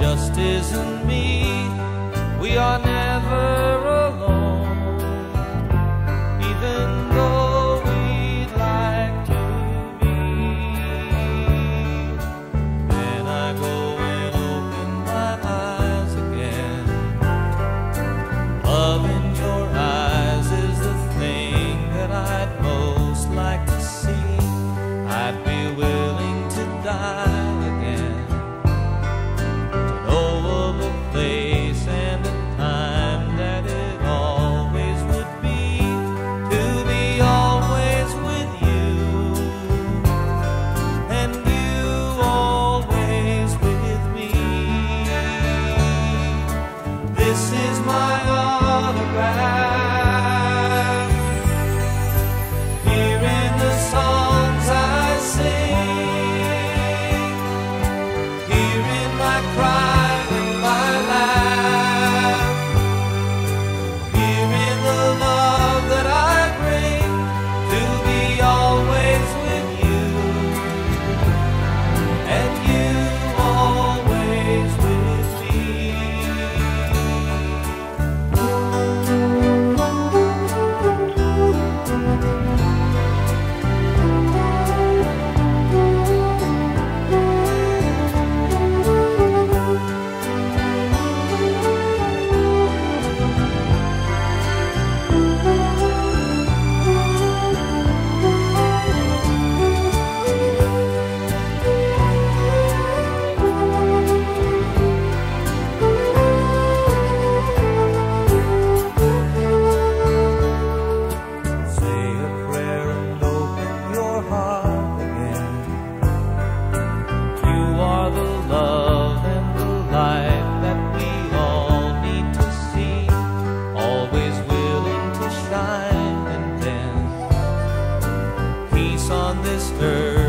just isn't me. We are now. And